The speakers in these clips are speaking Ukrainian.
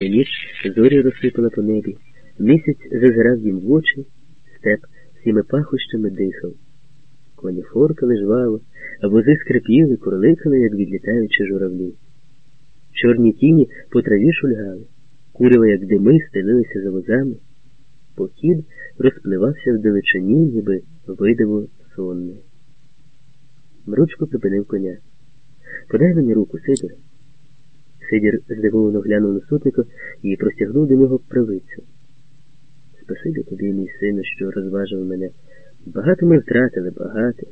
Ніч зорі розсипала по небі, місяць зазирав їм в очі, степ всіми пахощами дихав. Коні форкали жваво, а вози скрипіли, курликали, як відлітаючі журавлі. Чорні тіні по траві шульгали, курява, як дими, стелилися за возами. Похід розпливався в далечині, ніби видиво сонне. Мручко припинив коня. Подай мені руку, Сидоре. Сидір здивовано глянув на сотника і простягнув до нього правицю. Спасибі тобі, мій сину, що розважив мене. Багато ми втратили, багато.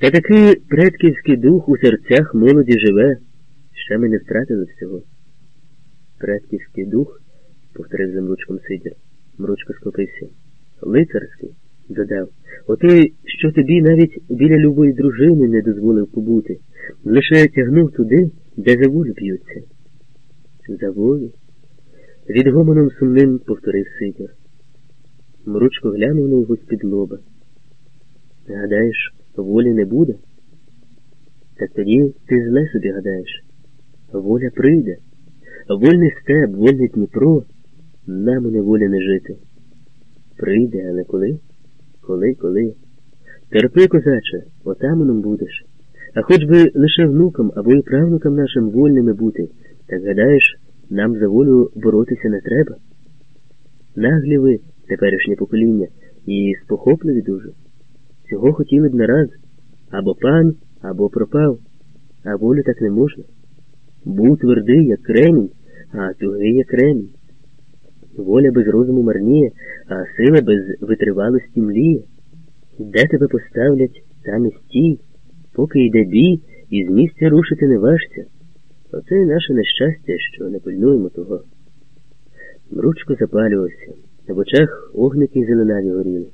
Та такий предківський дух у серцях молоді живе. Ще ми не втратили всього. Предківський дух, повторив за мручком Сидір. Мручко схопився. Лицарський, додав, отой, що тобі навіть біля любої дружини не дозволив побути, лише тягнув туди, де за волю б'ються. За волю? Від гомоном сумним повторив Сидір. Мручко глянув на його з-під лоба. Гадаєш, волі не буде? Так тоді ти зле собі гадаєш. Воля прийде. Вольний степ, вольне Дніпро, нам у неволі не жити. Прийде, але коли? Коли, коли? Терпи, козаче, отаманом будеш. А хоч би лише внукам або і правнукам нашим вольними бути, так гадаєш, нам за волю боротися не треба? Наглі ви, теперішнє покоління, і спохопливі дуже. Цього хотіли б нараз або пан, або пропав, а волю так не можна. Був твердий, як кремінь, а тугий, як кремінь. Воля без розуму марніє, а сила без витривалості мліє. Де тебе поставлять, там і стій, поки йде бій, і з місця рушити не важся. Оце і наше нещастя, що не пильнуємо того. Мручко запалювався, в очах огники зеленаві горіли.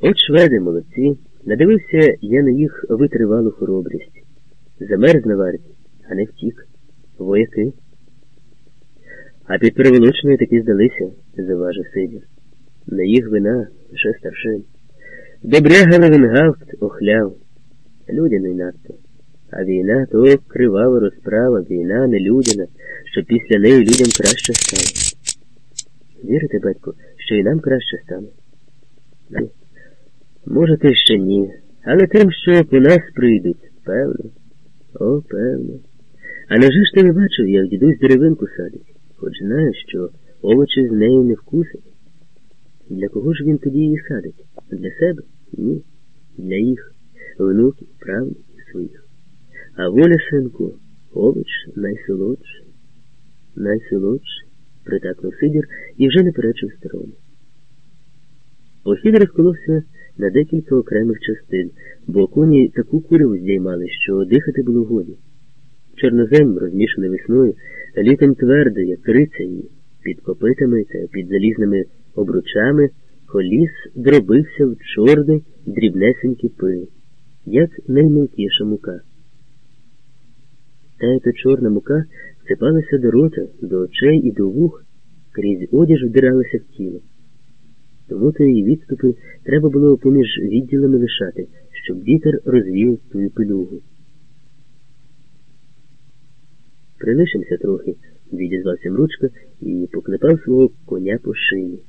От шведи молодці, надивився я на їх витривалу хоробрість. Замерз на варті, а не втік. Вояки. А під Переволочною таки здалися, заважив Сидір. На їх вина лише старшин. Добряга Левенгафт охляв. Людяний надто. А війна то кривава розправа, війна не людяна, що після неї людям краще стане. Вірите, батько, що і нам краще стане? Може, ти ще ні, але тим, що по нас прийдуть, певно. О, певно. А невже ж ти не бачив, як дідусь деревинку садить, хоч знає, що овочі з неї не вкусить. Для кого ж він тоді її садить? Для себе? Ні. Для їх, внуків, правнуків своїх. А воля, синку, овоч найсолодший, найсолодший, притакнув Сидір і вже не перечив старому. Похід розколовся на декілька окремих частин, бо коні таку куряву здіймали, що дихати було годі. Чорнозем, розмішаний весною, літом твердий, як криця, під копитами та під залізними обручами коліс дробився в чорний дрібнесенький пил, як наймілкіша мука. Та ета чорна мука сипалася до рота, до очей і до вух, крізь одяж вдиралася в тіло. Тому то її відступи треба було поміж відділами лишати, щоб вітер розвіяв тую пилюгу. Прилишимося трохи, відізвався Мручка і поклепав свого коня по шиї.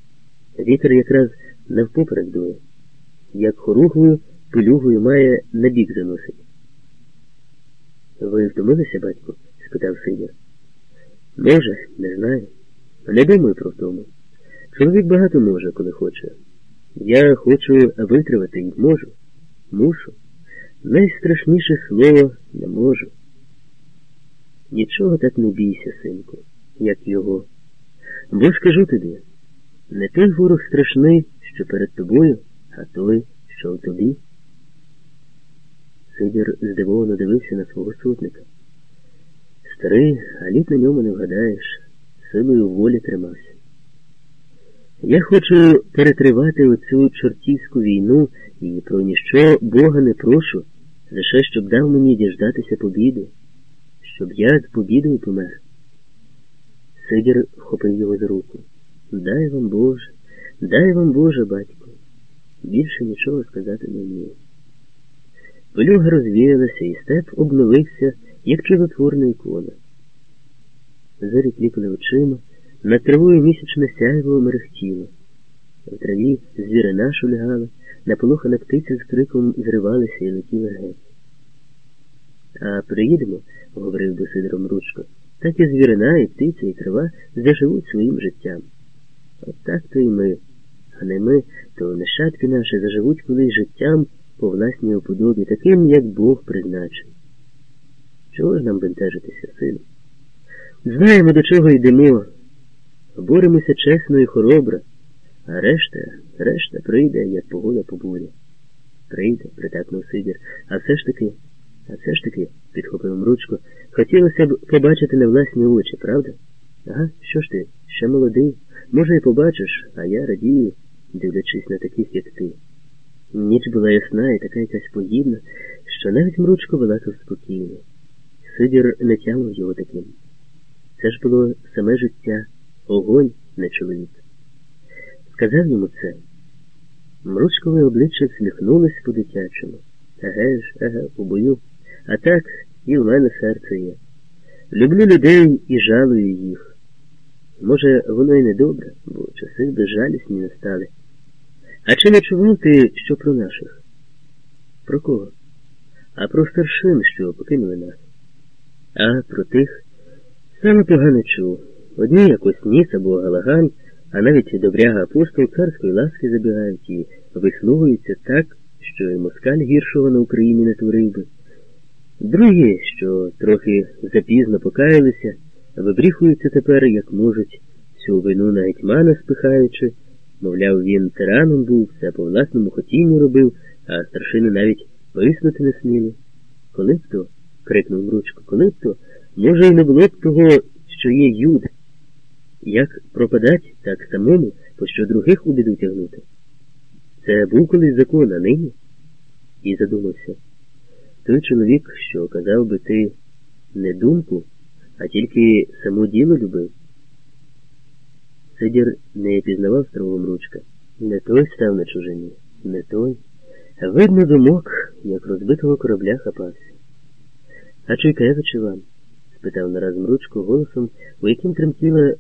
Вітер якраз навпоперек дує. Як хоругвою, пилюгою має на бік заносить. Ви втомилися, батько? спитав Сидір. Може, не знаю. Не думаю про втому. Чоловік багато може, коли хоче. Я хочу витривати і можу. Мушу. Найстрашніше слово не можу. Нічого так не бійся, синку, як його. Бо скажу тобі, не той ворог страшний, що перед тобою, а той, що у тобі. Сидір здивовано дивився на свого сотника. Старий, а літ на ньому не вгадаєш, силою волі тримався. Я хочу перетривати оцю чортівську війну і про ніщо Бога не прошу, лише щоб дав мені діждатися побіди, щоб я з побідою помер. Сидір вхопив його за руку. Дай вам Боже, дай вам Боже, батько. Більше нічого сказати не вмію. Пилюга розвіялася, і степ обновився, як чудотворна ікона. зорі кліпали очима, над травою місячне сяйво мерехтіло. В траві звірина шульгала, наполохана птиця з криком зривалася і летіла геть. А приїдемо, говорив до Сидором Ручко, так і звірина, і птиця, і трава заживуть своїм життям. От так то і ми, а не ми, то нащадки наші заживуть колись життям по власній уподобі, таким, як Бог призначив. Чого ж нам бентежитися, сину? Знаємо, до чого йдемо. Боремося чесно і хоробро, а решта, решта прийде, як погода по бурі. Прийде, притакнув Сидір, а все ж таки, а все ж таки, підхопив Мручко, хотілося б побачити на власні очі, правда? Ага, що ж ти, ще молодий, може, і побачиш, а я радію, дивлячись на таких, як ти. Ніч була ясна і така якась подібна, що навіть Мручко балакав спокійно. Сидір не тямив його таким. Це ж було саме життя, огонь, не чоловік. Сказав йому це. Мручкове обличчя всміхнулось по-дитячому. Еге ж, еге, у бою. А так і в мене серце є. Люблю людей і жалую їх. Може, воно і не добре, бо часи безжалісні настали. А чи не чував ти, що про наших? Про кого? А про старшин, що покинули нас. А про тих саме погано чув. Одні якось ніс або галагань, а навіть добряга апостол царської ласки забігають і висловуються так, що і москаль гіршого на Україні не творив би. Другі, що трохи запізно покаялися, вибріхуються тепер, як можуть, всю вину на гетьмана спихаючи, мовляв, він тираном був, все по власному хотінню робив, а старшини навіть виснути не сміли. Коли б то, крикнув Мручко, коли б то, може, й не було б того, що є юд. Як пропадать, так самому, пощо других у біду тягнути. Це був колись закон, а нині? І задумався. Той чоловік, що казав би ти не думку, а тільки саму діло любив. Сидір не пізнавав Мручка. Не той став на чужині, не той. Видно думок, як розбитого корабля хапався. А Чуйкевичі вам? спитав нараз Мручко голосом, у яким тремтіла